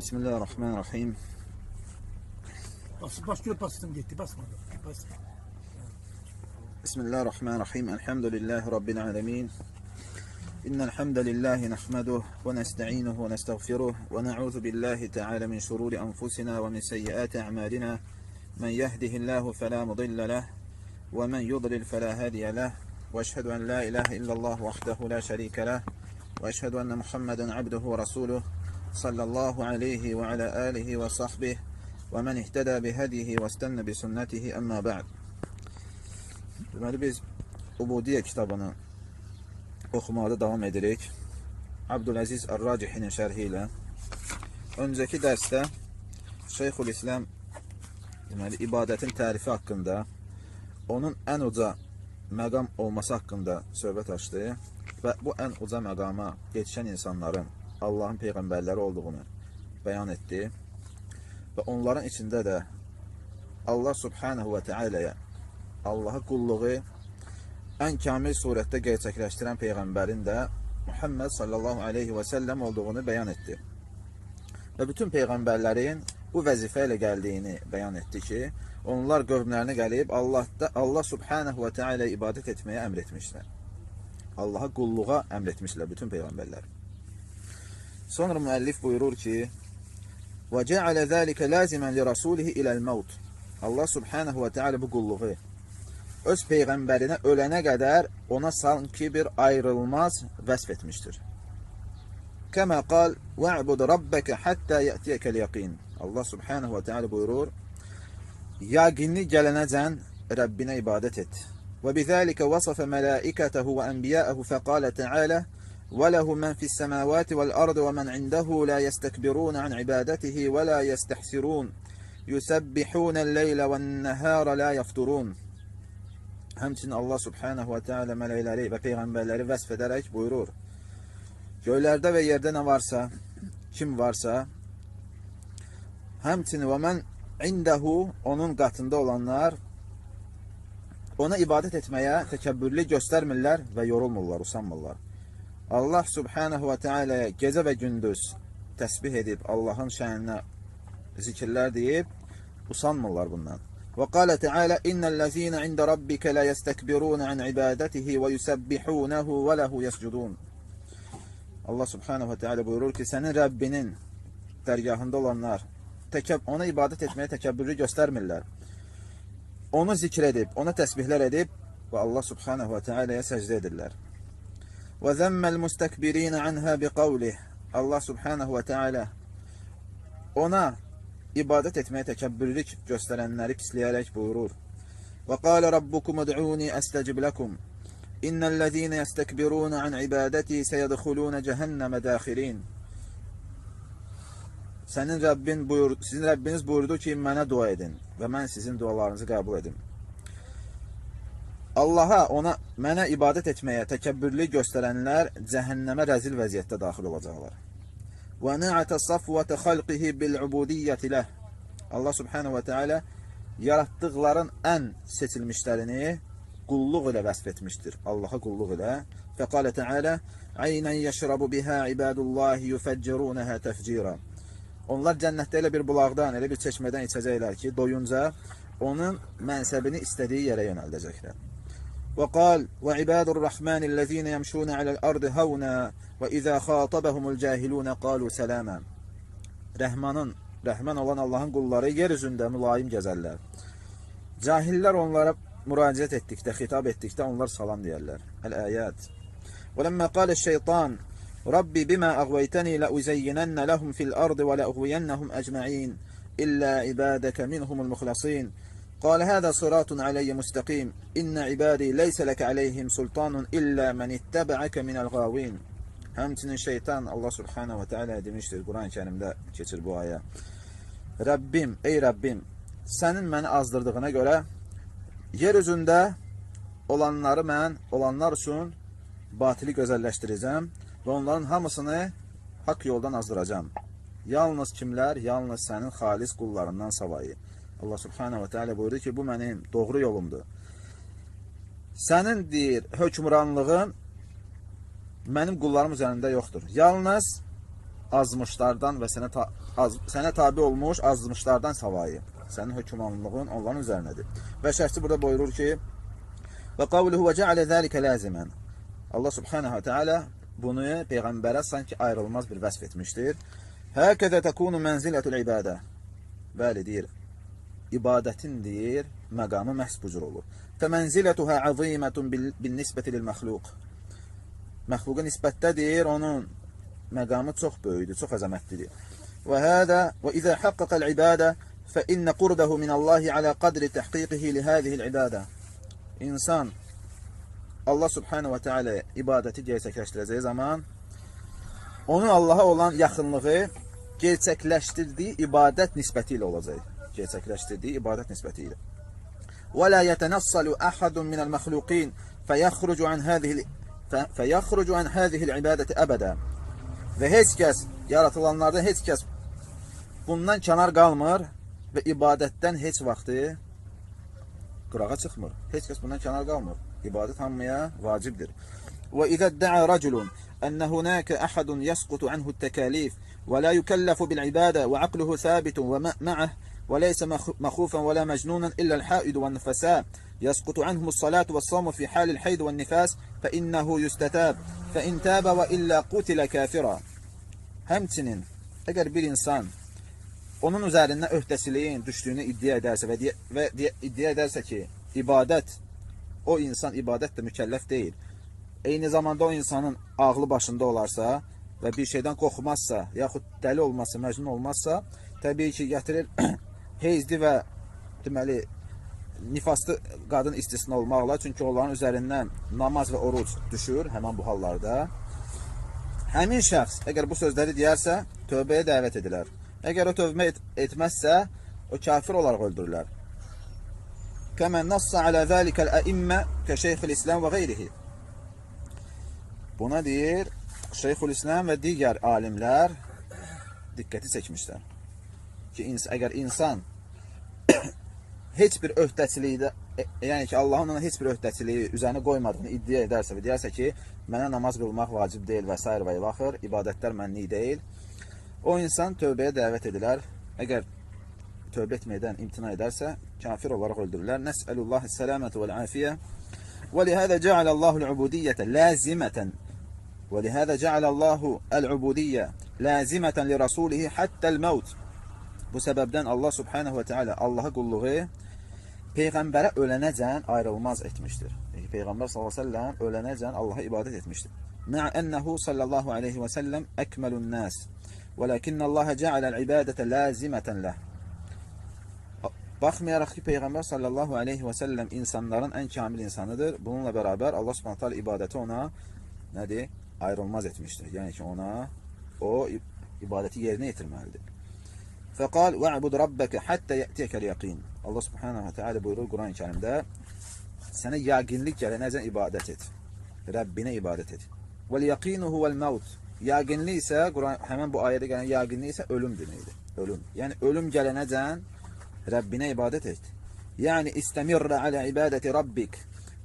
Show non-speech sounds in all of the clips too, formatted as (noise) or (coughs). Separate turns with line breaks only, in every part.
Bismillahirrahmanirrahim.
Bas, başlıyor bastım gitti basmadı. Bas.
Bismillahirrahmanirrahim. Elhamdülillahi Rabbil alemin. إن الحمد لله نحمده ونستعينه ونستغفره ونعوذ بالله تعالى من شرور أنفسنا ومن سيئات أعمالنا من يهده الله فلا مضل له ومن يضلل فلا هادي له وأشهد أن لا إله إلا الله وحده لا شريك له وأشهد أن محمدا عبده ورسوله صلى الله عليه وعلى آله وصحبه ومن اهتدى بهديه واستنى بسنته أما بعد Deməli biz Ubudiyyə kitabını oxumaqda davam edirik. Abdüləziz Ər-Racihinin şərhi ilə. Öncəki dərsdə Şeyxül İslam deməli ibadətin tərifi haqqında, onun ən uca məqam olması haqqında söhbət açdı və bu ən uca məqama yetişən insanların Allahın peyğəmbərləri olduğunu bəyan etdi və onların içində də Allah subhanahu və teala'ya Allaha qulluğu ən kamil surətdə gerçəkləşdirən peyğəmbərin də Muhammed sallallahu aleyhi və səlləm olduğunu bəyan etdi. Və bütün peyğəmbərlərin bu vəzifə ilə gəldiyini bəyan etdi ki, onlar qövmlərinə gəlib Allahda Allah subhanahu və teala ibadət etməyə əmr etmişlər. Allaha qulluğa əmr etmişlər bütün peyğəmbərlər. Sonra müəllif buyurur ki: "Və zəlikə lazimən li rasulihi iləl maut." Allah subhanahu və teala bu qulluğu öz peyğəmbərinə ölənə qədər ona sanki bir ayrılmaz vəsf etmişdir. Kəmə qal və'bud rabbəkə həttə yətiyəkəl yəqin. Allah subhanahu və teala buyurur, yaqinli gələnəcən Rəbbinə ibadət et. Və bizəlikə vəsafə mələikətəhu və ənbiyəəhu fəqalə tealə وله من في السماوات والأرض ومن عنده لا يستكبرون عن عبادته ولا يستحسرون يسبحون الليل والنهار لا يفترون Həmçinin Allah subhanahu və teala mələkləri və peyğəmbərləri vəsf edərək buyurur. Göylərdə və yerdə nə varsa, kim varsa, həmçinin və mən indəhu, onun qatında olanlar, ona ibadət etməyə təkəbbürlü göstərmirlər və yorulmurlar, usanmırlar. Allah subhanahu və Taala'ya gecə və gündüz təsbih edib Allahın şəninə zikirlər deyib usanmırlar bundan. Və qala Taala innellezina ində rabbika la yestekbirun an ibadatihi və yusabbihunahu və lehu yescudun. Allah subhanahu və Taala buyurur ki, sənin Rəbbinin dərgahında olanlar təkəb ona ibadət etməyə təkəbbürlü göstərmirlər. Onu zikr edib, ona təsbihlər edib və Allah subhanahu və Taala'ya səcdə edirlər. Və zəmməl müstəkbirinə anhə biqavlih Allah subhanahu ve teala ona ibadət etməyə təkəbbürlük göstərənləri pisləyərək buyurur. Və qalə rabbukum ud'uni əstəcib ləkum. İnnəl-ləzīnə yəstəkbirunə an ibadəti səyədxulunə cəhənnəmə dəxirin. Sənin Rəbbin buyur, sizin Rəbbiniz buyurdu ki, mənə dua edin və mən sizin dualarınızı qəbul edim. Allaha, ona, mənə ibadət etməyə təkəbbürlük göstərənlər cəhənnəmə rəzil vəziyyətdə daxil olacaqlar. Və nə'ətə safvətə xalqihi bil-ubudiyyəti ləh. Allah subhanahu və teala yaratdıqların ən seçilmişlərini qulluq ilə vəsf etmişdir. Allaha qulluq ilə. Fəqalə teala Aynən yəşrabu bihə ibadullahi yufəccirunəhə təfcira. Onlar cənnətdə elə bir bulaqdan, elə bir çeşmədən içəcəklər ki, doyunca onun mənsəbini istədiyi yerə yönəldəcəklər. وقال وعباد الرحمن الذين يمشون على الأرض هونا وإذا خاطبهم الجاهلون قالوا سلاما Rəhmanın, rəhman olan Allahın qulları yer üzündə mülayim gəzərlər. Cahillər onlara müraciət etdikdə, xitab etdikdə onlar salam deyərlər. Əl-əyət. وَلَمَّا قَالَ الشَّيْطَانِ رَبِّ بِمَا أَغْوَيْتَنِي لَأُزَيِّنَنَّ لَهُمْ فِي الْأَرْضِ وَلَأُغْوِيَنَّهُمْ أَجْمَعِينَ إِلَّا عِبَادَكَ مِنْهُمُ الْمُخْلَصِينَ قال هذا صراط علي مستقيم إن عبادي ليس لك عليهم سلطان إلا من اتبعك من الغاوين Həmçinin şeytan Allah subhanahu və teala demişdir Quran-ı Kərimdə keçir bu ayə. Rəbbim, ey Rəbbim, sənin məni azdırdığına görə yer üzündə olanları mən olanlar üçün batili gözəlləşdirəcəm və onların hamısını haqq yoldan azdıracam. Yalnız kimlər? Yalnız sənin xalis qullarından savayı. Allah subhanahu və teala buyurdu ki, bu mənim doğru yolumdur. Sənin deyir, hökmranlığın mənim qullarım üzərində yoxdur. Yalnız azmışlardan və sənə ta az, sənə tabe olmuş azmışlardan savayı. Sənin hökmranlığın onların üzərinədir. Və şərhçi burada buyurur ki: "Və qavluhu və ca'ale zalika laziman." Allah subhanahu wa ta'ala bunu peyğəmbərə sanki ayrılmaz bir vəsf etmişdir. Həkəzə təkunu mənzilətul ibadə. Bəli deyir. İbadətin deyir, məqamı məhz bu cür olur. Fəmənzilətuhə azimətun bin nisbəti lil məxluq. Məxluqa nisbətdə deyir, onun məqamı çox böyükdür, çox əzəmətlidir. Və hədə və izə haqqaqal ibadə fə innə qurbəhu minallahi alə qadri təhqiqihi li hədihil ibadə. İnsan Allah subhanahu və teala ibadəti gerçəkləşdirəcəyi zaman onun Allaha olan yaxınlığı gerçəkləşdirdiyi ibadət nisbəti ilə olacaq. Gerçəkləşdirdiyi ibadət nisbəti ilə. Və la yetənassalu ahadun minəl məxluqin fəyəxrucu an hadihi fəyəxrucu an hadihi ibadəti əbədə. Və heç kəs yaratılanlardan heç kəs bundan kənar qalmır və ibadətdən heç vaxtı qırağa çıxmır. Heç kəs bundan kənar qalmır. İbadət hamıya vacibdir. Və izə də'a raculun ən hunaka ahadun yasqutu anhu at-takalif və la yukallafu bil ibadə və aqluhu sabitun və ma'ah وليس مخوفا ولا مجنونا إلا الحائد والنفساء يسقط عنهم الصلاة والصوم في حال الحيض والنفاس فإنه يستتاب فإن تاب وإلا قتل كافرا Həmçinin əgər bir insan onun üzərindən öhdəsiliyin düşdüyünü iddia edərsə və, deyə, və deyə, iddia edərsə ki, ibadət o insan ibadətlə mükəlləf deyil. Eyni zamanda o insanın ağlı başında olarsa və bir şeydən qorxmazsa, yaxud dəli olmazsa, məcnun olmazsa, təbii ki, gətirir heyzli və deməli nifaslı qadın istisna olmaqla, çünki onların üzərindən namaz və oruc düşür həmin bu hallarda. Həmin şəxs əgər bu sözləri deyərsə, tövbəyə dəvət edilər. Əgər o tövbə et etməzsə, o kafir olaraq öldürürlər. Kəmə nassa alə zəlikəl əimmə kə şeyxil İslam və qeyrihi. Buna deyir, Şeyxül İslam və digər alimlər diqqəti çəkmişlər. Ki, ins əgər insan (coughs) heç bir öhdəçiliyi e, yəni ki, Allahın ona heç bir öhdəçiliyi üzərinə qoymadığını iddia edərsə və deyərsə ki, mənə namaz qılmaq vacib deyil və s. və ilaxır, ibadətlər mənlik deyil, o insan tövbəyə dəvət edilər. Əgər tövbə etməkdən imtina edərsə, kafir olaraq öldürürlər. Nəsəlullah səlamətə vəl afiyyə. Və lihədə cəalə Allahul ubudiyyətə lazimətən. Və lihədə cəalə Allahu el-ubudiyyə lazimətən li rasulihi hattəl məvt. Bu səbəbdən Allah subhanahu və teala Allaha qulluğu Peyğəmbərə ölənəcən ayrılmaz etmişdir. Peyğəmbər və səlləm ölənəcən Allaha ibadət etmişdir. Ma'a ennehu sallallahu əleyhi və səlləm əkməlun nas. Velakinna Allah ca'ala al-ibadətə lazimatan lah. Baxmayaraq ki, Peyğəmbər sallallahu əleyhi və səlləm insanların ən kamil insanıdır. Bununla bərabər Allah subhanahu taala ibadəti ona nədir? Ayrılmaz etmişdir. Yəni ki, ona o ibadəti yerinə yetirməlidir. Fəqal və'bud rabbəkə həttə yətiyəkəl yəqin. Allah subhanahu wa ta'ala buyurur Quran-ı kərimdə sənə yəqinlik gələnəcən ibadət et. Rəbbinə ibadət et. Vəl yəqinu huvəl məvt. Yəqinlik isə Quran həmin bu ayədə gələn yəqinlik isə ölüm deməkdir. Ölüm. Yəni ölüm gələnəcən Rəbbinə ibadət et. Yəni istəmirrə alə ibadəti rabbik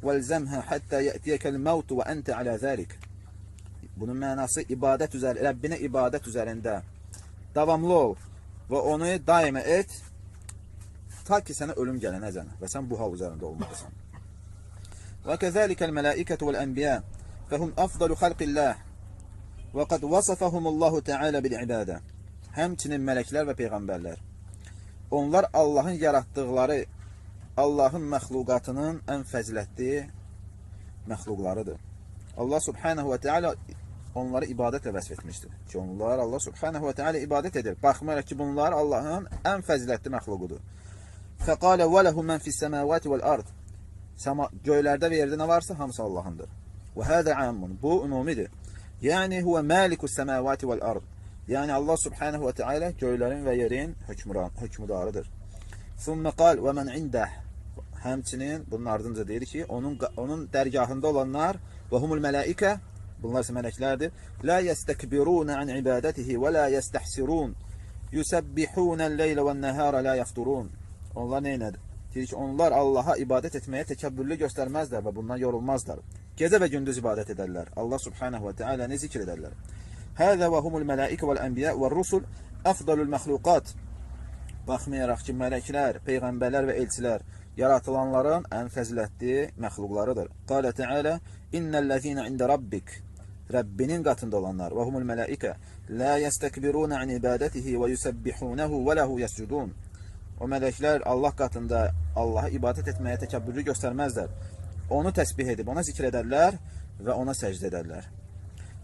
vəlzəmhə həttə yətiyəkəl məvt və əntə alə zəlik. Bunun mənası ibadət üzər, Rəbbinə ibadət üzərində davamlı ol və onu daima et ta ki sənə ölüm gələnəcən və sən bu hal üzərində olmalısan. Və kəzəlikəl mələikətü vəl ənbiyə fəhum afdalu xalqillah və qad vasafahumullahu teala bil ibadə. Həmçinin mələklər və peyğəmbərlər. Onlar Allahın yaratdıqları Allahın məxluqatının ən fəzilətli məxluqlarıdır. Allah subhanahu və teala onları ibadətlə vəsf etmişdir. Ki, onlar Allah subhanahu və teala ibadət edir. Baxmayaraq ki, bunlar Allahın ən fəzilətli məxluqudur. Fəqalə və lehu mən fis-səmavati vəl-ard. Göylərdə və yerdə nə varsa hamısı Allahındır. Və hədə ammun. Bu ümumidir. Yəni huve malikus-səmavati vəl-ard. Yəni Allah subhanahu və teala göylərin və yerin hökmran, hökmdarıdır. Thumma qal və men indah. Həmçinin bunun ardınca deyir ki, onun onun dərgahında olanlar və humul mələikə Bunlar isə mələklərdir. La yestekbiruna an ibadatihi və la yestahsirun. Yusabbihunəl-leylə vən-nəhara la yafturun. Onlar nə edir? Deyir ki, onlar Allaha ibadət etməyə təkəbbürlü göstərməzlər və bundan yorulmazlar. Gecə və gündüz ibadət edərlər. Allah subhanahu və teala'nı zikr edərlər. Həzə və humul mələikə vəl ənbiyə və rusul əfdalul məxluqat. Baxmayaraq ki, mələklər, peyğəmbərlər və elçilər yaratılanların ən fəzilətli məxluqlarıdır. Qalə Teala: "İnnellezîne inde rabbik" Rəbbinin qatında olanlar və humul mələikə la yestekbiruna an ibadatihi və yusabbihunahu və lehu yescudun. O mələklər Allah qatında Allaha ibadət etməyə təkəbbürlü göstərməzlər. Onu təsbih edib, ona zikr edərlər və ona səcdə edərlər.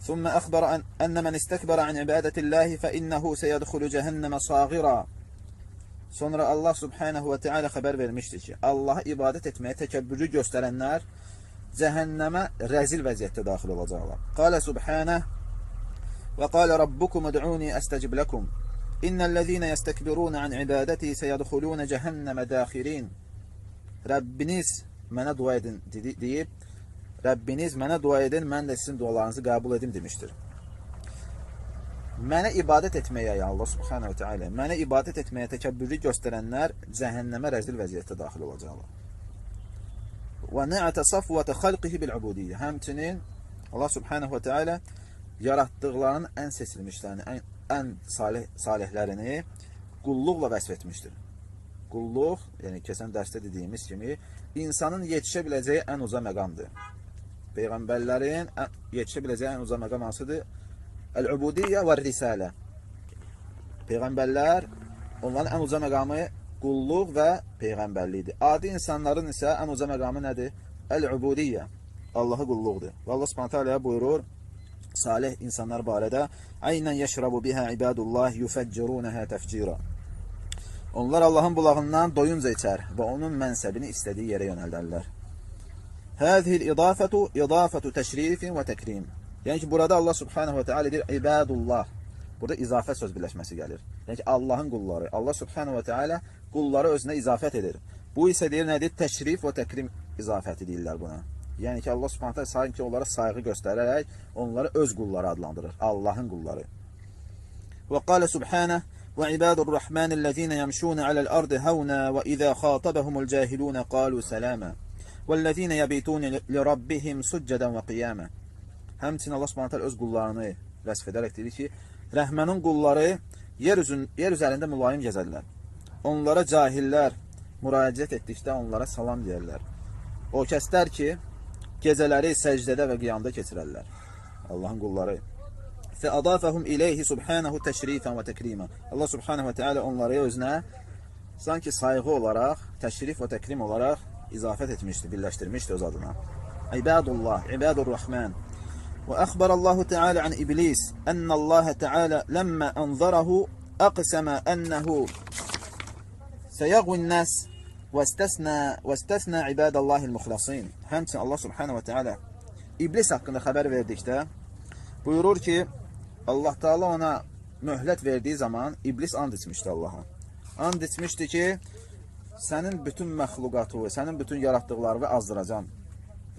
ثم أخبر أن, أن من استكبر عن عبادة الله فإنه سيدخل جهنم صاغرا Sonra Allah subhanahu və teala xəbər vermişdir ki, Allaha ibadət etməyə təkəbbürlü göstərənlər cəhənnəmə rəzil vəziyyətdə daxil olacaqlar. Qalə subhanə və qalə rabbukum ud'uni əstəcib ləkum. İnnəl-ləzīnə yəstəkbiruna an ibadəti səyədxuluna cəhənnəmə daxirin. Rəbbiniz mənə dua edin deyib, Rəbbiniz mənə dua edin, mən də sizin dualarınızı qəbul edim demişdir. Mənə ibadət etməyə, ya Allah subhanahu teala, mənə ibadət etməyə təkəbbürlü göstərənlər cəhənnəmə rəzil vəziyyətdə daxil olacaqlar. Və nə'ətə safvətə xalqihi bil-ubudiyyə. Həmçinin Allah subhanahu teala yaratdıqlarının ən seçilmişlərini, ən, ən salih, salihlərini qulluqla vəsf etmişdir. Qulluq, yəni keçən dərsdə dediyimiz kimi, insanın yetişə biləcəyi ən uca məqamdır. Peyğəmbərlərin yetişə biləcəyi ən uca məqam hansıdır? Əl-ubudiyyə və risalə. Peyğəmbərlər, onların ən uca məqamı qulluq və peyğəmbərlikdir. Adi insanların isə ən uca məqamı nədir? Əl-ubudiyyə. Allaha qulluqdur. Və Allah Subhanahu taala buyurur salih insanlar barədə: "Aynən yeşrabu biha ibadullah yufeccirunaha tefcira." Onlar Allahın bulağından doyunca içər və onun mənsəbini istədiyi yerə yönəldərlər. Həzihil idafatu idafatu təşrifin və təkrim. Yəni ki, burada Allah subhanahu wa ta'ala deyir, ibadullah. Burada izafət söz birləşməsi gəlir. Yəni ki, Allahın qulları. Allah subhanahu wa ta'ala qulları özünə izafət edir. Bu isə deyir nədir? Təşrif və təkrim izafəti deyirlər buna. Yəni ki, Allah Subhanahu taala sanki onlara sayğı göstərərək onları öz qulları adlandırır. Allahın qulları. Və qala subhanahu və ibadur rahmanellezina yemşuna alal ardı hauna və iza xatabahumul cahilun qalu salama. Vellezina yabitun li rabbihim sujadan və qiyama. Həmçinin Allah Subhanahu taala öz qullarını vəsf edərək deyir ki, Rəhmanın qulları yer üzün yer üzərində mülayim gəzərlər Onlara cahillər müraciət etdikdə onlara salam deyərlər. O kəslər ki, gecələri səcdədə və qiyamda keçirərlər. Allahın qulları. Fə adafəhum ileyhi subhanahu təşrifən və təkrima. Allah subhanahu və teala onları özünə sanki sayğı olaraq, təşrif və təkrim olaraq izafət etmişdi, birləşdirmişdi öz adına. İbadullah, ibadur rahman. وأخبر الله تعالى عن إبليس أن الله تعالى لما أنظره أقسم أنه Seyagun nas vestesna vestesna ibadallahil muhlasin. Həmçinin Allah subhanahu ve taala iblis haqqında xəbər verdikdə buyurur ki, Allah Taala ona möhlət verdiyi zaman iblis and içmişdi Allaha. And içmişdi ki, sənin bütün məxluqatı, sənin bütün yaratdıqlarını azdıracam.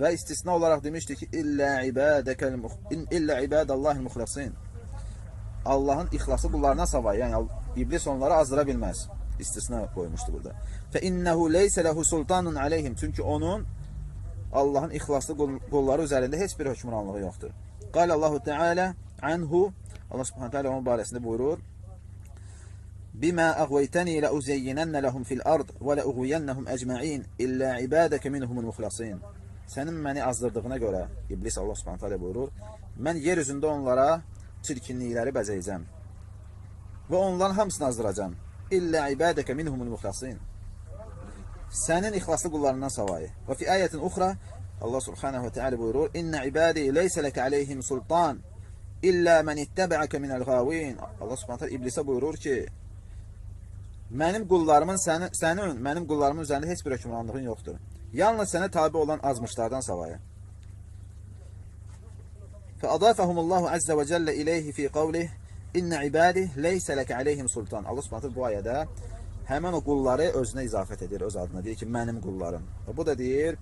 Və istisna olaraq demişdi ki, illə ibadəkəl illə ibadallahil muhlasin. Allahın ixlası bunlardan savayı, yəni iblis onları azdıra bilməz. İstisna qoymuşdu burada. Fə innehu leysə lehu sultanun aleyhim. Çünki onun Allahın ixlaslı qulları üzərində heç bir hökmranlığı yoxdur. Qala Allahu Teala anhu Allah Subhanahu taala onun barəsində buyurur: Bima aghwaytani la uzayyinanna lahum fil ard və la ughwiyannahum ecma'in illa ibadaka minhumul muxlasin sənin məni azdırdığına görə İblis Allah Subhanahu taala buyurur, mən yer üzündə onlara çirkinlikləri bəzəyəcəm və onların hamısını azdıracam İllə ibadəkə minhumul muxlasin. Sənin ixlaslı qullarından savayı. Və fi ayətin uxra Allah Subhanahu taala buyurur, İnne ibadi leysə ləkə aleyhim sultan illə mən ittəbəəkə minəl gavin. Allah Subhanahu taala İblisə buyurur ki, mənim qullarımın sənin, sənin mənim qullarımın üzərində heç bir hökmranlığın yoxdur. Yalnız sənə tabi olan azmışlardan savayı. فأضافهم الله عز وجل إليه في قوله İnne ibadi leysə ləkə aleyhim sultan. Allah Subhanahu bu ayədə həmin o qulları özünə izafət edir öz adına. Deyir ki, mənim qullarım. Və bu da deyir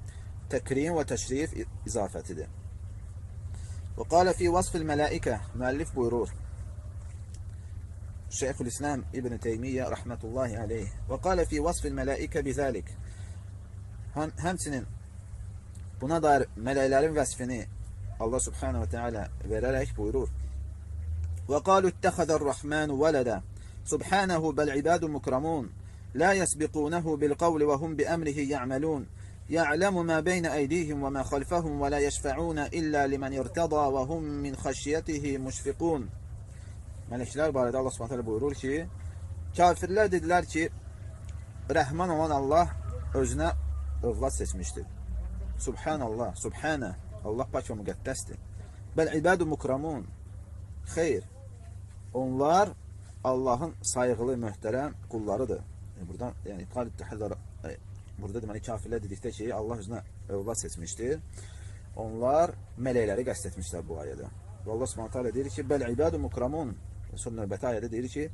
təkrim və təşrif izafətidir. Və qala fi vasfil mələikə müəllif buyurur. Şeyxülislam İbn Teymiyyə rahmetullahi aleyh. Və qala fi vasfil mələikə bizəlik. Həm, həmçinin buna dair mələklərin vəsfini Allah subhanahu wa ta'ala verərək buyurur. وقالوا اتخذ الرحمن ولدا. سبحانه بل عباد مكرمون. لا يسبقونه بالقول وهم بأمره يعملون. يعلم ما بين أيديهم وما خلفهم ولا يشفعون إلا لمن ارتضى وهم من خشيته مشفقون. من الشلال بارد الله سبحانه وتعالى بيقول شيء كافر لا دلار شيء رحمن olan الله özne övlat seçmiştir. سبحان الله سبحانه الله باش ومقدس بل عباد مكرمون خير Onlar Allahın sayıqlı, möhtərəm qullarıdır. E, buradan, yəni qalib təhəzzər e, burada deməli kafirlər dedikdə ki, Allah özünə övlad seçmişdir. Onlar mələkləri qəsd etmişlər bu ayədə. Və Allah Subhanahu taala deyir ki, bəl ibadu mukramun. Son növbəti ayədə deyir ki,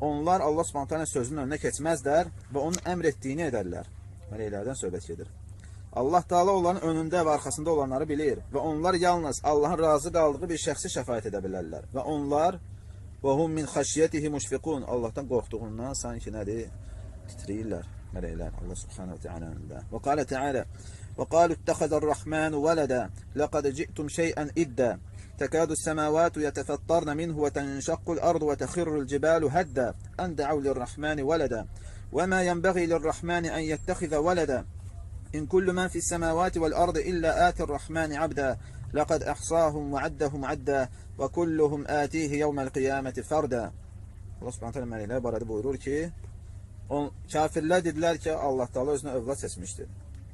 onlar Allah Subhanahu taala sözünün önünə keçməzlər və onun əmr etdiyini edərlər. Mələklərdən söhbət gedir. Allah Taala onların önündə və arxasında olanları bilir və onlar yalnız Allahın razı qaldığı bir şəxsi şəfaət edə bilərlər. Və onlar hum min xəşiyyətihi müşfiqun. Allahdan qorxduğundan sanki nədir? Titrəyirlər mələklər Allah Subhanahu. Və qala Taala وقالوا اتخذ الرحمن ولدا لقد جئتم شيئا إدا تكاد السماوات يتفطرن منه وتنشق الأرض وتخر الجبال هدا أن دعوا للرحمن ولدا وما ينبغي للرحمن أن يتخذ ولدا إن كل من في السماوات والأرض إلا آتي الرحمن عبدا لقد أحصاهم وعدهم عدا وكلهم آتيه يوم القيامة فردا Allah subhanahu teala mələklər barədə buyurur ki, on, kafirlər dedilər ki, Allah Taala özünə övlad seçmişdir.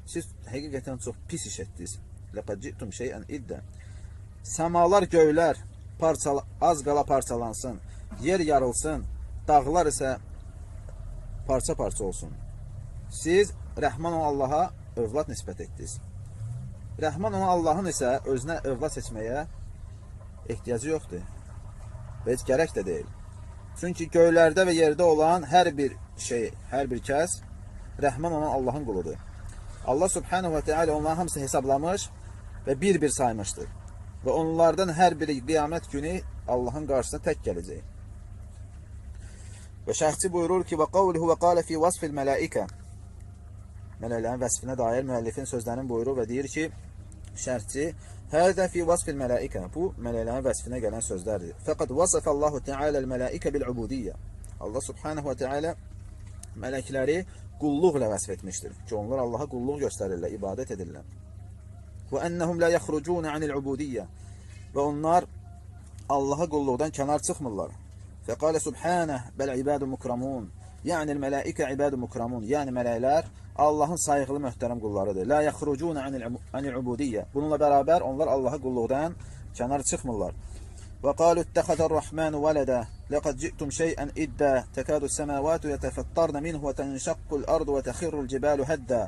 Siz həqiqətən çox pis iş etdiniz. Laqad ji'tum şey'an idda. Səmalar, göylər parçal az qala parçalansın, yer yarılsın, dağlar isə parça-parça olsun. Siz Rəhman olan Allaha övlad nisbət etdiniz. Rəhman olan Allahın isə özünə övlad seçməyə ehtiyacı yoxdur. Və heç gərək də deyil. Çünki göylərdə və yerdə olan hər bir şey, hər bir kəs Rəhman olan Allahın quludur. Allah subhanahu və teala onların hamısını hesablamış və bir-bir saymışdır. Və onlardan hər biri qiyamət günü Allahın qarşısına tək gələcək. Və şəxsi buyurur ki, və qavluhu və qalə fi vasfil mələikə Mələklərin vəsfinə dair müəllifin sözlərinin buyurur və deyir ki, şərhçi, Hədə fi vasfil mələikə Bu, mələklərin vəsfinə gələn sözlərdir. Fəqad vasəfə Allahu Teala mələikə bil-ubudiyyə Allah subhanahu və teala mələkləri qulluqla vəsf etmişdir. Ki, onlar Allaha qulluq göstərirlər, ibadət edirlər. Və ennəhum la yaxrucuna anil-ubudiyyə Və onlar Allaha qulluqdan kənar çıxmırlar. Fəqalə subhanəh bəl ibadu mukramun Yəni mələikə ibadu mukramun Yəni mələklər Allahın sayıqlı möhtərəm qullarıdır. La yaxrucuna anil ubudiyyə. Bununla bərabər onlar Allaha qulluqdan kənar çıxmırlar. Və qalu ittəxədə rəhmanu vələdə. Ləqəd ci'tum şeyən iddə. Təkadu səməvatu yətəfəttarna minhu və tənşaqqul ardu və təxirrul cibalu həddə.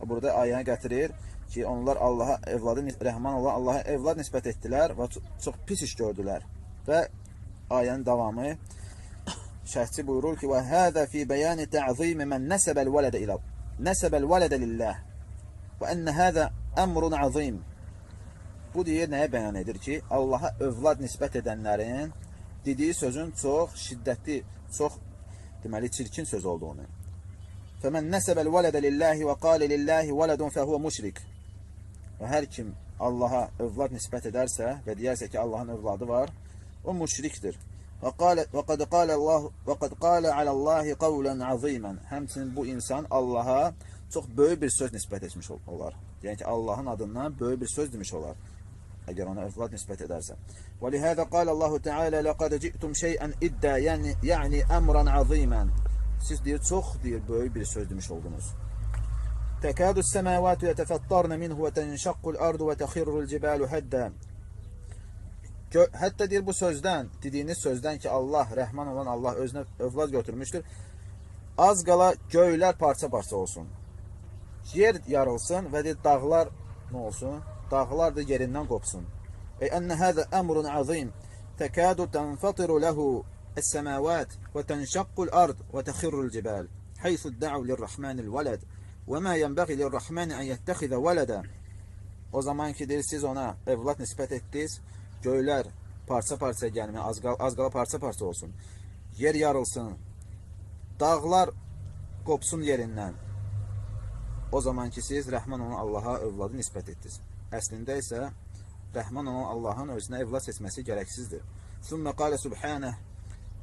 Burada ayəni gətirir ki, onlar Allaha evladı, rəhman Allah Allaha evlad nisbət etdilər və çox pis iş gördülər. Və ayənin davamı (coughs) şəhsi buyurur ki, və hədə fi bəyani təzimi mən nəsəbəl vələdə ilə nəsəbəl vələdə lilləh və ənə hədə əmrun azim Bu deyir, nəyə bəyan edir ki, Allaha övlad nisbət edənlərin dediyi sözün çox şiddətli, çox deməli çirkin söz olduğunu. Fəmən nəsəbəl vələdə lillahi və qalə lillahi vələdun fəhuvə müşrik. Və hər kim Allaha övlad nisbət edərsə və deyərsə ki, Allahın övladı var, o müşrikdir. Və qad qalə Allah və qad qalə aləllahi qavlan azimən. Həmçinin bu insan Allaha çox böyük bir söz nisbət etmiş olar. Yəni ki, Allahın adından böyük bir söz demiş olar. Əgər ona övlad nisbət edərsə. Və lihədə qalə Allahu Teala laqad ci'tum şey'an idda, yəni yəni əmran azimən. Siz deyir çox deyir böyük bir söz demiş oldunuz. Təkadu səmavatu yetefəttarna minhu və tenşaqqul ardu və təxirrul cibalu hadda. Hətta deyir bu sözdən, dediyiniz sözdən ki, Allah, rəhman olan Allah özünə övlad götürmüşdür. Az qala göylər parça-parça olsun. Yer yarılsın və deyir, dağlar nə olsun? dağlar da yerindən qopsun. Ey ənə həzə əmrun azim, təkadu tənfatiru ləhu əs-səməvət və tənşəqqul ard və təxirrul cibal, haythu də'u lirrahmanil vələd və mə yənbəği lirrahmani ən yəttəxizə vələdə. O zaman ki, deyir, siz ona evlad nisbət etdiniz, göylər parça-parça gəlmə, az, qal az qala parça-parça olsun. Yer yarılsın, dağlar qopsun yerindən. O zaman ki, siz rəhman olan Allaha övladı nisbət etdiniz. Əslində isə rəhman olan Allahın özünə evlad seçməsi gərəksizdir. Sümme qale subhaneh.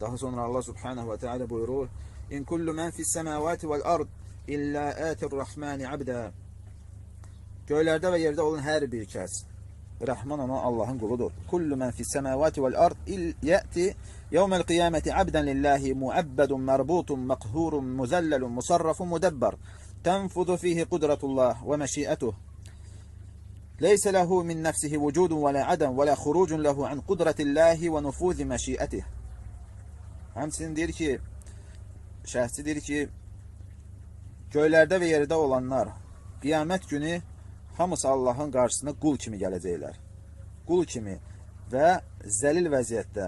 Daha sonra Allah subhanahu ve teala buyurur. İn kullu men fis semavati vel ard illa atir rahmani abda. Göylərdə və yerdə olan hər bir kəs Rəhman ona Allahın quludur. Kullu men fis semavati vel ard il yati yevmel qiyameti abdan lillahi muabbadun marbutun makhurun muzallelun musarrafun mudabbar. Tenfudu fihi kudretullah ve meşi'etuh. ليس له من نفسه وجود ولا عدم ولا خروج له عن قدرة الله ونفوذ مشيئته Həmçinin deyir ki, şəhsçi deyir ki, göylərdə və yerdə olanlar qiyamət günü hamısı Allahın qarşısına qul kimi gələcəklər. Qul kimi və zəlil vəziyyətdə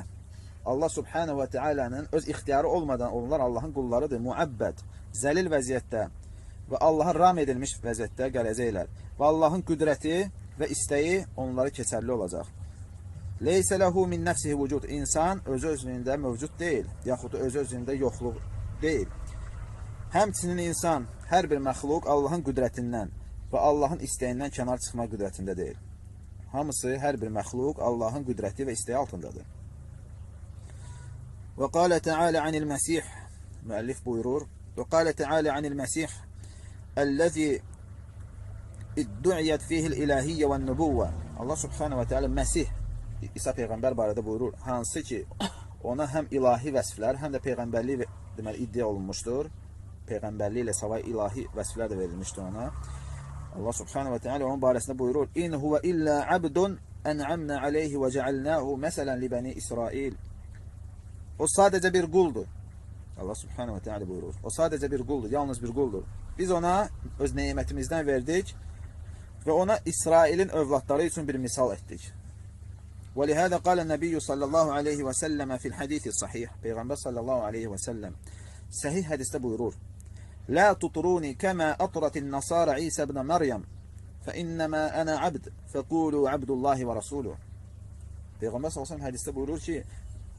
Allah subhanahu və teala'nın öz ixtiyarı olmadan onlar Allahın qullarıdır, muəbbəd, zəlil vəziyyətdə və Allahın ram edilmiş vəziyyətdə gələcəklər. Və Allahın qüdrəti və istəyi onları keçərli olacaq. Leysə ləhu min nəfsihi vücud. İnsan özü özlüyündə mövcud deyil, yaxud özü özlüyündə yoxluq deyil. Həmçinin insan, hər bir məxluq Allahın qüdrətindən və Allahın istəyindən kənar çıxma qüdrətində deyil. Hamısı, hər bir məxluq Allahın qüdrəti və istəyi altındadır. Və qalə Teala anil Məsih, müəllif buyurur, və qalə Teala anil Məsih, əlləzi iddu'iyyət fihil ilahiyyə və nübuvvə. Allah subhanahu və teala Məsih İsa peyğəmbər barədə buyurur, hansı ki ona həm ilahi vəsflər, həm də peyğəmbərlik deməli iddia olunmuşdur. Peyğəmbərlik ilə savay ilahi vəsflər də verilmişdir ona. Allah subhanahu və teala onun barəsində buyurur: "İn huve illa abdun en'amna alayhi və cealnahu meselen li bani İsrail." O sadəcə bir quldur. Allah subhanahu və teala buyurur. O sadəcə bir quldur, yalnız bir quldur. Biz ona öz nemətimizdən verdik və ona İsrailin övladları üçün bir misal etdik. ولهذا قال النبي صلى الله عليه وسلم في الحديث الصحيح Peygamber sallallahu aleyhi ve sellem sahih hadiste buyurur La tutruni kema atratin nasara İsa ibn Meryem fe innema ana abd fekulu abdullahi ve Peygamber sallallahu aleyhi ve sellem hadiste buyurur ki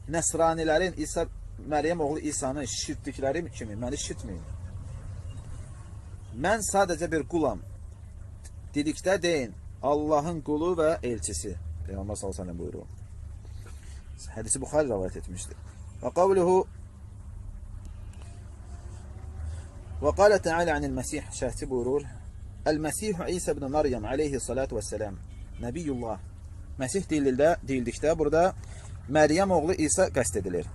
Nesranilerin İsa Meryem oğlu İsa'nı şirtdikləri kimi məni şirtməyin. Mən sadəcə bir qulam. Dedikdə deyin Allahın qulu və elçisi. Peygamber sallallahu aleyhi ve sellem buyuruyor. Hadisi Bukhari rivayet etmiştir. Ve kavluhu kâle teâlâ anil mesih şahsi buyurur. El Mesih İsa ibn Meryem aleyhi salatu vesselam. Nebiyullah. Mesih deyildə, deyildikdə burada Məryəm oğlu İsa qəst edilir.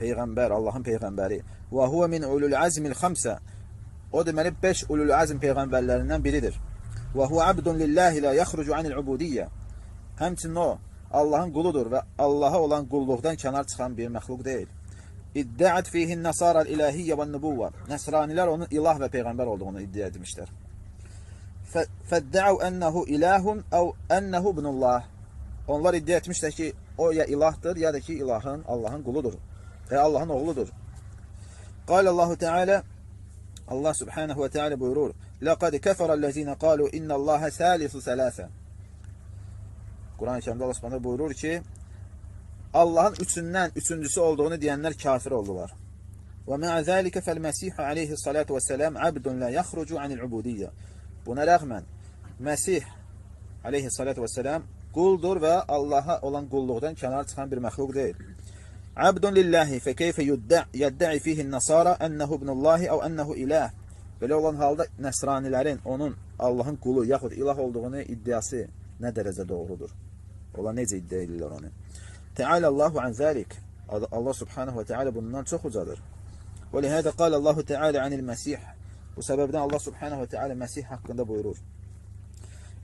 Peyğəmbər, Allahın peyğəmbəri. Və huve min ulul azmil xamsa. O deməli 5 ulul azm peyğəmbərlərindən biridir. Və huve abdun lillahi la yaxrucu anil ubudiyyə. Həmçinin o Allahın quludur və Allaha olan qulluqdan kənar çıxan bir məxluq deyil. İddiat fihin nasara ilahiyyə və nübuvvə. Nəsranilər onun ilah və peyğəmbər olduğunu iddia etmişlər. Fəddəu ənəhu ilahun əv ənəhu ibnullah. Onlar iddia etmişlər ki, o ya ilahdır, ya da ki, ilahın, Allahın quludur və Allahın oğludur. Qalə Allahu Teala Allah subhanahu və teala buyurur: "Laqad kafara allazina qalu inna Allaha salisu salasa." Quran-ı Kərimdə Allah Subhanahu buyurur ki, Allahın üçündən üçüncüsü olduğunu deyənlər kafir oldular. Və mə'ə zəlikə fəl-Məsih aleyhi salatu və səlam abdun la yaxrucu anil ubudiyyə. Buna rəğmən Məsih aleyhi salatu və səlam quldur və Allaha olan qulluqdan kənar çıxan bir məxluq deyil. Abdun lillahi fə keyfə yəddə'i fihin nasara ənəhu ibnullahi əv ənəhu ilah. Belə olan halda nəsranilərin onun Allahın qulu yaxud ilah olduğunu iddiası nə dərəcə doğrudur? Onlar necə iddia edirlər onu? Teala Allahu an zalik. Allah subhanahu ve teala bundan çox ucadır. Və lihədə qal Allahu teala anil Məsih. Bu səbəbdən Allah subhanahu ve teala Məsih haqqında buyurur.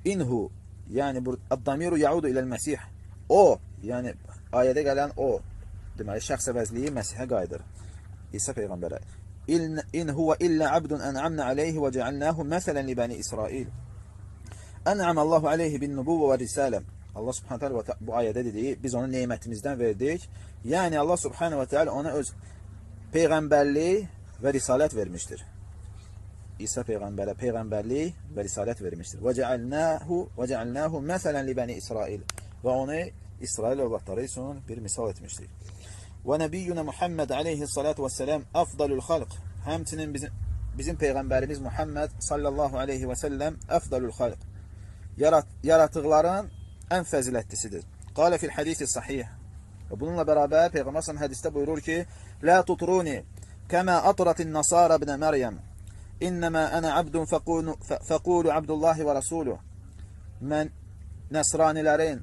İnhu, yəni bu ad-damiru yaudu iləl Məsih. O, yəni ayədə gələn o, deməli şəxs əvəzliyi Məsihə qayıdır. İsa peyğəmbərə. İn huwa illa abdun en'amna alayhi ve cealnahu meselen li bani İsrail. En'am Allahu alayhi bin nubuvve ve risale. Allah subhanahu teala bu ayədə dediyi biz onu nemətimizdən verdik. Yəni Allah subhanahu ve teala ona öz peyğəmbərlik və risalət vermişdir. İsa peyğəmbərə peyğəmbərlik və risalət vermişdir. Və cealnahu və cealnahu meselen li bani İsrail. Və onu İsrail övladları üçün bir misal etmişdir. Və nəbiyyuna Muhammed aleyhissalatu vesselam afdalul xalq. Həmçinin bizim bizim peyğəmbərimiz Muhammed sallallahu aleyhi və səlləm afdalul xalq. Yarat, yaratıqların ən fəzilətlisidir. Qalə fil hadisi sahih. Və bununla bərabər Peyğəmbər sallallahu hədisdə buyurur ki: "La tutruni kama atratin nasara ibn Maryam. İnnema ana abdun faqulu faqulu Abdullah və rasuluh." Mən nəsranilərin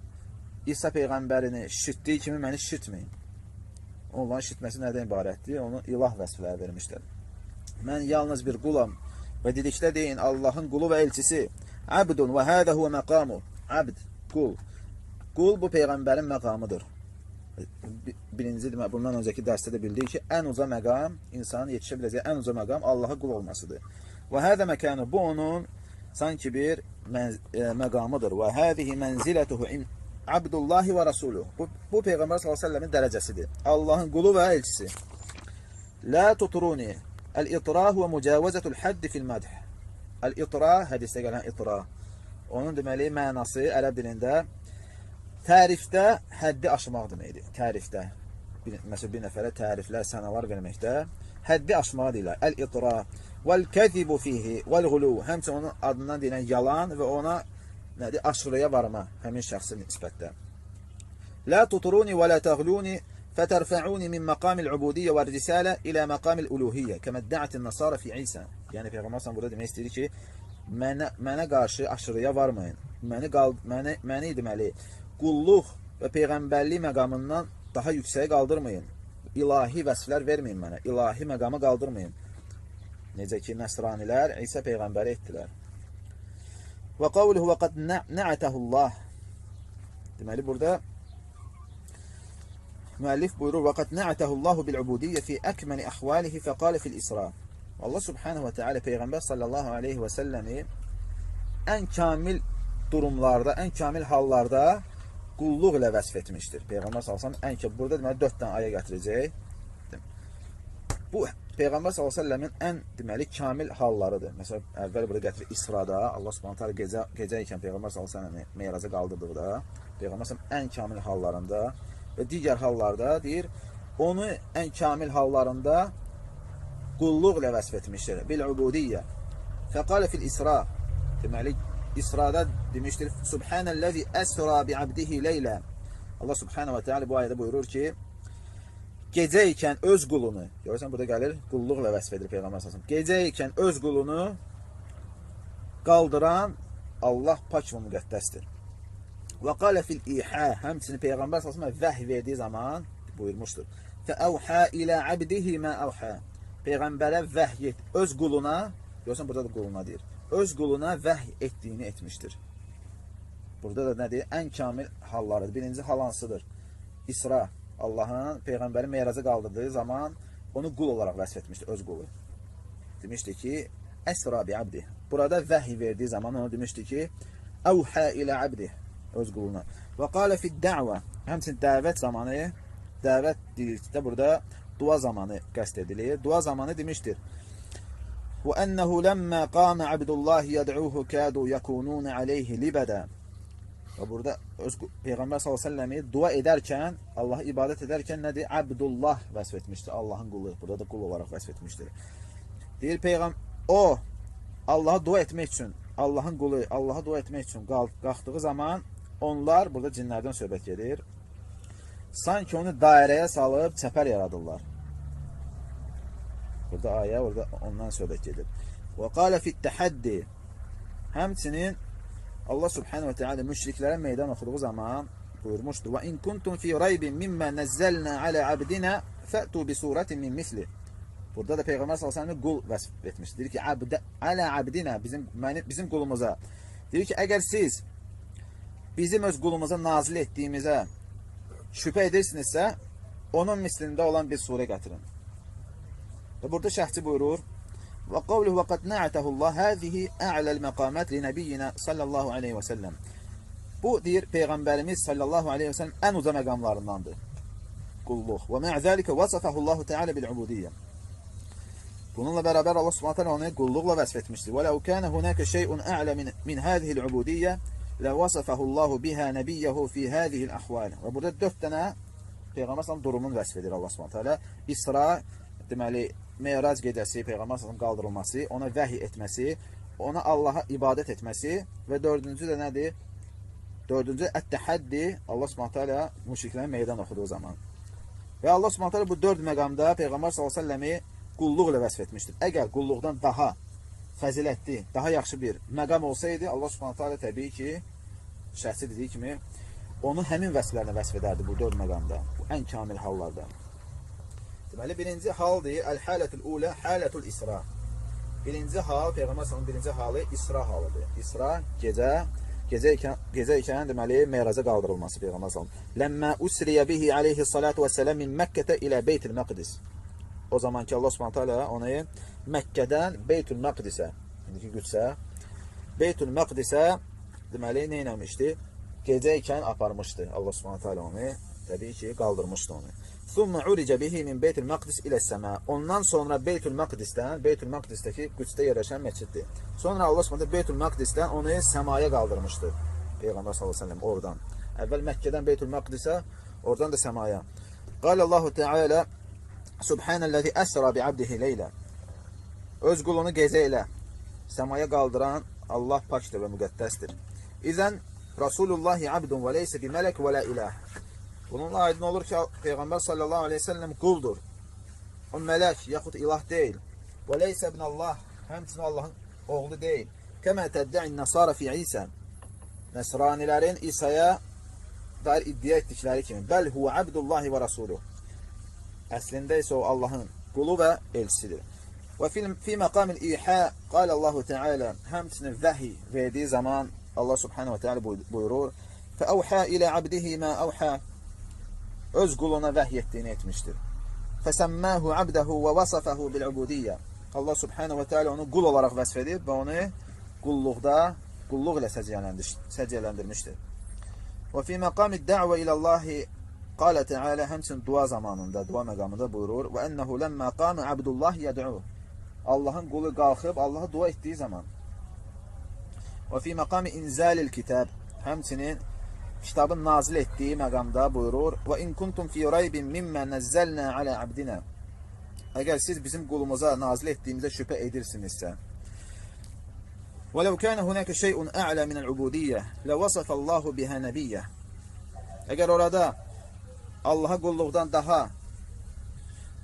İsa peyğəmbərini şitdiyi kimi məni şitməyin. Onların şitməsi nədən ibarətdir? Onu ilah vəsfləri vermişlər. Mən yalnız bir qulam və dedikdə deyin Allahın qulu və elçisi. Abdun və hədə huvə məqamu. Abd, qul. Qul bu peyğəmbərin məqamıdır. Birinci demək, bundan öncəki dərsdə də bildik ki, ən uca məqam, insanın yetişə biləcəyi ən uca məqam Allaha qul olmasıdır. Və hədə məkanı bu onun sanki bir e, məqamıdır. Və həzihi mənzilətuhu Abdullahi və Rasuluh. Bu, bu Peyğəmbər s.ə.v-in dərəcəsidir. Allahın qulu və elçisi. La tutruni. El-itrah və mücavazətul haddi fil madh. El-itrah, hədisdə gələn itrah. Onun deməli mənası ərəb dilində tərifdə həddi aşmaq deməkdir. Tərifdə. Bir, məsələn, bir nəfərə təriflər, sənalar verməkdə həddi aşmağı deyirlər. El-itrah vəl-kəzibu fihi vəl-ğulu. Həmçinin onun adından deyilən yalan və ona nədir? Aşırıya varma həmin şəxsə nisbətdə. La tuturuni və la təğluni فترفعوني من مقام العبودية والرسالة إلى مقام الألوهية كما ادعت النصارى في عيسى. Peyğəmbər sallallahu burada demək istəyir ki, mənə mənə qarşı aşırıya varmayın. Məni qal məni məni deməli qulluq və peyğəmbərlik məqamından daha yüksəyə qaldırmayın. İlahi vəsflər verməyin mənə. İlahi məqamı qaldırmayın. Necə ki, nəsranilər İsa peyğəmbəri etdilər. Və qavluhu və qad na'atahullah. Deməli burada müəllif buyurur və qad na'atahullahu bil ubudiyyə fi akmali ahvalihi faqala fil isra. Allah subhanahu və taala peyğəmbər sallallahu alayhi və səlləmi ən kamil durumlarda, ən kamil hallarda qulluq ilə vəsf etmişdir. Peyğəmbər sallallahu ən ki burada deməli 4 dənə ayə gətirəcək. Bu Peyğəmbər s.ə.v-in ən deməli kamil hallarıdır. Məsələn, əvvəl burada gətirir İsrada, Allah Subhanahu taala gecə gecə ikən Peyğəmbər s.ə.v-i meyraca qaldırdıqda, Peyğəmbər ən kamil hallarında və digər hallarda deyir, onu ən kamil hallarında qulluq ilə vəsf etmişdir. Bil ubudiyyə. Fəqalə fil İsra. Deməli İsrada demişdir: Subhanəllazi əsra bi abdihi leylə. Allah Subhanahu və Teala bu ayədə buyurur ki, gecə ikən öz qulunu, görürsən burada gəlir, qulluqla vəsf edir Peyğəmbər sallallahu Gecə ikən öz qulunu qaldıran Allah pak və müqəddəsdir. Və qala fil ihə, həmçinin Peyğəmbər sallallahu vəhy verdiyi zaman buyurmuşdur. Fə əvhə ilə abdihi mə əvhə. Peyğəmbərə vəhy et, öz quluna, görürsən burada da quluna deyir. Öz quluna vəhy etdiyini etmişdir. Burada da nədir? Ən kamil hallarıdır. Birinci hal hansıdır? İsra. Allahın Peyğəmbəri meyraca qaldırdığı zaman onu qul olaraq vəsf etmişdi, öz qulu. Demişdi ki, əsra bi abdi. Burada vəhy verdiyi zaman onu demişdi ki, əvhə ilə abdi, öz quluna. Və qalə fid dəvə, həmçin dəvət zamanı, dəvət dedikdə burada dua zamanı qəst edilir. Dua zamanı demişdir. Və ənəhu ləmmə qamə abdullah yəd'uhu kədu yəkunun aleyhi libədə. Və burada öz Peyğəmbər s.ə.v dua edərkən, Allaha ibadət edərkən nədir? Abdullah vəsf etmişdir. Allahın qulu. Burada da qul olaraq vəsf etmişdir. Deyir Peyğəmbər, o Allaha dua etmək üçün, Allahın qulu, Allaha dua etmək üçün qalxdığı zaman onlar, burada cinlərdən söhbət gedir, sanki onu dairəyə salıb çəpər yaradırlar. Burada ayə, orada ondan söhbət gedir. Və qalə fit təhəddi Həmçinin Allah subhanahu və teala müşriklərə meydan oxuduğu zaman buyurmuşdur. Və in kuntum fi raybin mimma nazzalna ala abdina fa'tu bi suratin min misli. Burada da Peyğəmbər sallallahu əleyhi qul vəsf etmişdir. Deyir ki, abdə ala abdina bizim mənim bizim qulumuza. Deyir ki, əgər siz bizim öz qulumuza nazil etdiyimizə şübhə edirsinizsə, onun mislində olan bir surə gətirin. Və burada şəhçi buyurur: Və qavluhu və qad na'atahullah həzihi a'ləl məqamət li nəbiyyina sallallahu aleyhi və səlləm. Bu, deyir, Peyğəmbərimiz sallallahu aleyhi və səlləm ən uca məqamlarındandır. Qulluq. Və mə'zəlikə vəsəfəhullahu teala bil-ubudiyyə. Bununla bərabər Allah Subhanahu taala onu qulluqla vəsf etmişdir. Və ləu kana hunaka şey'un a'la min min hadhihi al-ubudiyyə la wasafahu Allah biha nabiyyehu fi hadhihi al-ahwal. Və burada 4 dənə Peyğəmbər sallallahu durumunu vəsf edir Allah Subhanahu taala. İsra deməli Meyrac gecəsi Peyğəmbər sallallahu qaldırılması, ona vəhy etməsi, ona Allaha ibadət etməsi və dördüncü də nədir? Dördüncü ət-təhəddi Allah Subhanahu taala müşriklərə meydan oxudu o zaman. Və Allah Subhanahu taala bu dörd məqamda Peyğəmbər sallallahu əleyhi və səlləmi qulluq ilə vəsf etmişdir. Əgər qulluqdan daha fəzilətli, daha yaxşı bir məqam olsaydı, Allah Subhanahu taala təbii ki, şəxsi dediyi kimi onu həmin vəsflərlə vəsf edərdi bu dörd məqamda, bu ən kamil hallarda. Deməli, birinci haldır, əl-halətül ulə, halətul isra. Birinci hal, Peyğəmbər sallallahu birinci halı isra halıdır. İsra, gecə, gecə ikən, gecə ikən deməli, meyraca qaldırılması Peyğəmbər sallallahu Ləmmə usriyə bihi aleyhi salatu və sələm min Məkkətə ilə Beytil Məqdis. O zaman ki, Allah subhanət hələ onu Məkkədən Beytül Məqdisə, indiki Qüdsə, Beytül Məqdisə deməli, nə eləmişdi? Gecə ikən aparmışdı Allah subhanət hələ onu, təbii ki, qaldırmışdı onu. Thumma urica bihi min Beytül Məqdis ilə səma. Ondan sonra Beytül Məqdisdən, Beytül Məqdisdəki Qüdsdə yerləşən məsciddir. Sonra Allah Subhanahu Beytül Məqdisdən onu səmaya qaldırmışdı. Peyğəmbər sallallahu əleyhi və səlləm oradan. Əvvəl Məkkədən Beytül Məqdisə, oradan da səmaya. Qala Allahu Teala Subhanallazi əsra bi abdihi leyla. Öz qulunu gecə ilə səmaya qaldıran Allah pakdır və müqəddəsdir. İzən Rasulullahi abdun və leysə bi mələk və la ilah. Bununla aydın olur ki, Peyğəmbər sallallahu aleyhi ve sellem quldur. O mələk, yaxud ilah deyil. Və leysə ibn Allah, həmçinin Allahın oğlu deyil. Kəmə təddə'in nəsara fi İsə. Nəsranilərin İsa'ya dair iddia etdikləri kimi. Bəl huvə abdullahi və rasuluh. Əslində isə o Allahın qulu və elçisidir. Və fi, məqamil ihə qalə Allahu Teala həmçinin vəhi verdiyi zaman Allah subhanahu wa ta'ala buyurur فَأَوْحَى إِلَى عَبْدِهِ مَا أَوْحَى öz quluna vəhy etdiyini etmişdir. Fəsəmməhu abdəhu və vasəfəhu bil-ubudiyyə. Allah subhanahu və teala onu qul olaraq vəsf edib və onu qulluqda, qulluq ilə səciyyələndirmişdir. Və fi məqamid də'və ilə Allahi qalə teala həmçin dua zamanında, dua məqamında buyurur və ənəhu ləmmə qamə abdullah yəd'u. Allahın qulu qalxıb Allaha dua etdiyi zaman. Və fi məqami inzalil kitab həmçinin kitabın nazil etdiyi məqamda buyurur: "Və in kuntum fi raybin mimma nazzalna ala abdina." Əgər siz bizim qulumuza nazil etdiyimizə şübhə edirsinizsə, "Və law kana hunaka şey'un a'la min al-ubudiyyə, la wasafa Allahu biha nabiyyə." Əgər orada Allaha qulluqdan daha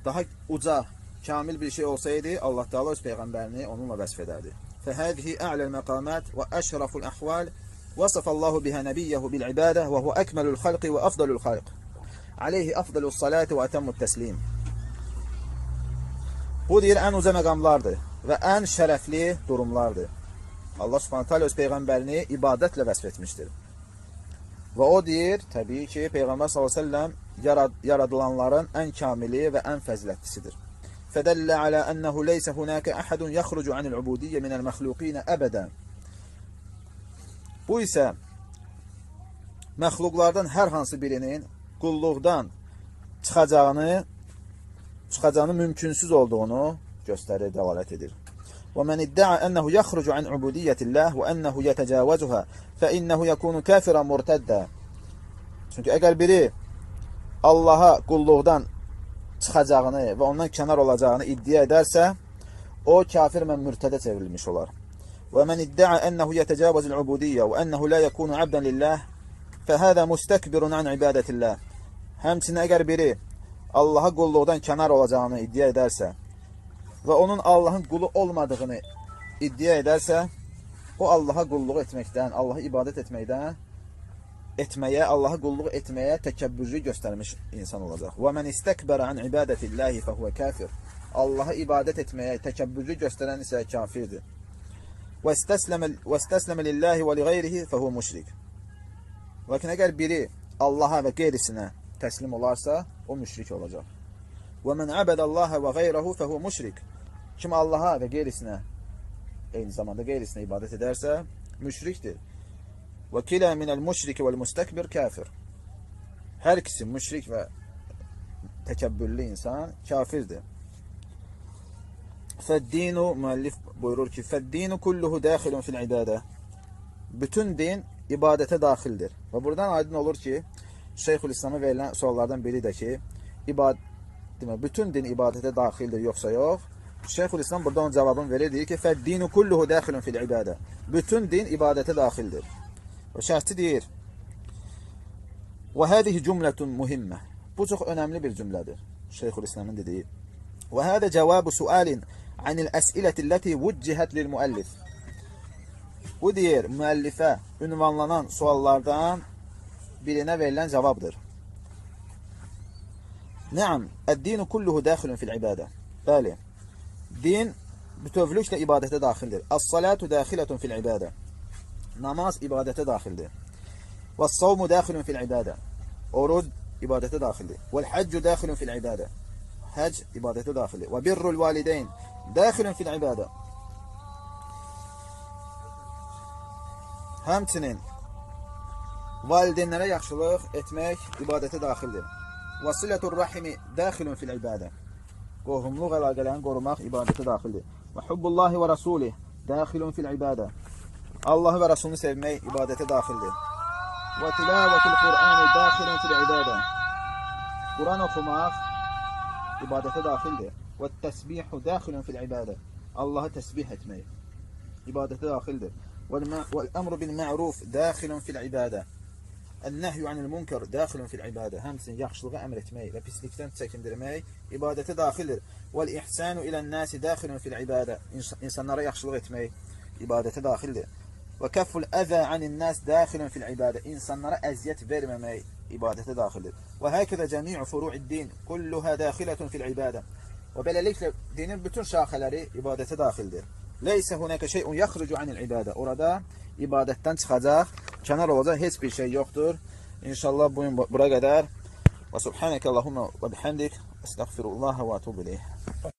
daha uca, kamil bir şey olsaydı, Allah Taala öz peyğəmbərini onunla vəsf edərdi. فهذه أعلى المقامات وأشرف الأحوال وصف الله بها نبيه بالعبادة وهو أكمل الخلق وأفضل الخلق. عليه أفضل الصلاة وأتم التسليم. قدير أن أزمى قملار وأن شرف لي درملار الله سبحانه وتعالى أز پیغمبرني إبادت لغسف etmiştir Ve o deyir, tabii ki Peygamber sallallahu aleyhi ve sellem yarad, yaradılanların en kamili ve فَدَلَّ عَلَى أَنَّهُ لَيْسَ هُنَاكَ أَحَدٌ يَخْرُجُ عَنِ العبودية مِنَ الْمَخْلُوقِينَ أَبَدًا Bu isə məxluqlardan hər hansı birinin qulluqdan çıxacağını çıxacağını mümkünsüz olduğunu göstərir, dəlalət edir. ومن ادعى أنه يخرج عن عبودية الله وأنه يتجاوزها فإنه يكون كافرا مرتدا Çünki əgər biri Allaha qulluqdan çıxacağını və ondan kənar olacağını iddia edərsə, o kafir və mürtədə çevrilmiş olar. ومن ادعى أنه يتجاوز العبودية وأنه لا يكون عبدا لله فهذا مستكبر عن عبادة الله Həmçinin əgər biri Allaha qulluqdan kənar olacağını iddia edərsə və onun Allahın qulu olmadığını iddia edərsə, o Allaha qulluq etməkdən, Allaha ibadət etməkdən etməyə, Allaha qulluq etməyə təkəbbürlü göstərmiş insan olacaq. Və men istekbara an ibadetillahi fa huwa kafir. Allaha ibadət etməyə təkəbbürlü göstərən isə kafirdir. Və li qeyrihi fa huwa müşrik. Lakin əgər biri Allaha və qeyrisinə təslim olarsa, o müşrik olacaq. Abadallaha və qeyrahu fa huwa müşrik. Kim Allaha və qeyrisinə eyni zamanda qeyrisinə ibadət edərsə, müşrikdir. Minəl müşrik vəl müstəkbir kafir. Hər ikisi müşrik və təkəbbürlü insan kafirdir. Fəddinu, müəllif buyurur ki, Fəddinu kulluhu daxilun fil ibadə. Bütün din ibadətə daxildir. Və buradan aydın olur ki, Şeyxül İslam'a verilən suallardan biri də ki, ibad, demə, bütün din ibadətə daxildir, yoxsa yox. Şeyxül İslam burada onun cavabını verir, deyir ki, Fəddinu kulluhu daxilun fil ibadə. Bütün din ibadətə daxildir. O şərhçi deyir, Və hədihi cümlətun muhimmə. Bu çox önəmli bir cümlədir. Şeyxülislamın dediyi. Və hədə cəvabu sualin əs'iləti ləti vüccihət lil müəllif. Bu deyir, müəllifə ünvanlanan suallardan birinə verilən cavabdır. Nəam, əd-dinu kulluhu daxilun fil ibadə. Bəli, din bütövlüklə ibadətə daxildir. As-salatu daxilətun fil ibadə. Namaz ibadətə daxildir. Və-s-savmu daxilun fil ibadə. Oruc ibadətə daxildir. Vəl-həccu daxilun fil ibadə. Həc ibadətə daxildir. Və birrul valideyn daxilun fil ibadə. Həmçinin valideynlərə yaxşılıq etmək ibadətə daxildir. Vasilətur rahimi daxilun fil ibadə. Qohumluq əlaqələrini qorumaq ibadətə daxildir. Və hubbullahi və rasulih daxilun fil ibadə. Allahı və Rasulunu sevmək ibadətə daxildir. Və tilavətul Qur'ani daxilun fil ibadə. Quran oxumaq ibadətə daxildir. والتسبيح داخل في العبادة. الله تسبيح اتمي عبادة داخل در والأمر بالمعروف داخل في العبادة. النهي عن المنكر داخل في العبادة. همس يخش لغة اتمي لبس لكتن تسكن در مي عبادة داخل در والإحسان إلى الناس داخل في العبادة. إنسان نرى يخش لغة اتمي عبادة داخل در وكف الأذى عن الناس داخل في العبادة. إنسان نرى أزية برمي عبادة داخل در وهكذا جميع فروع الدين. كلها داخلة في العبادة. Və beləliklə dinin bütün şaxələri ibadətə daxildir. Leysə hunəkə şeyun yaxrucu anil ibadə. Orada ibadətdən çıxacaq, kənar olacaq heç bir şey yoxdur. İnşallah bu gün bura qədər. Və subhanəkə Allahumma və bihamdik. Estəğfirullah və atubu ileyh.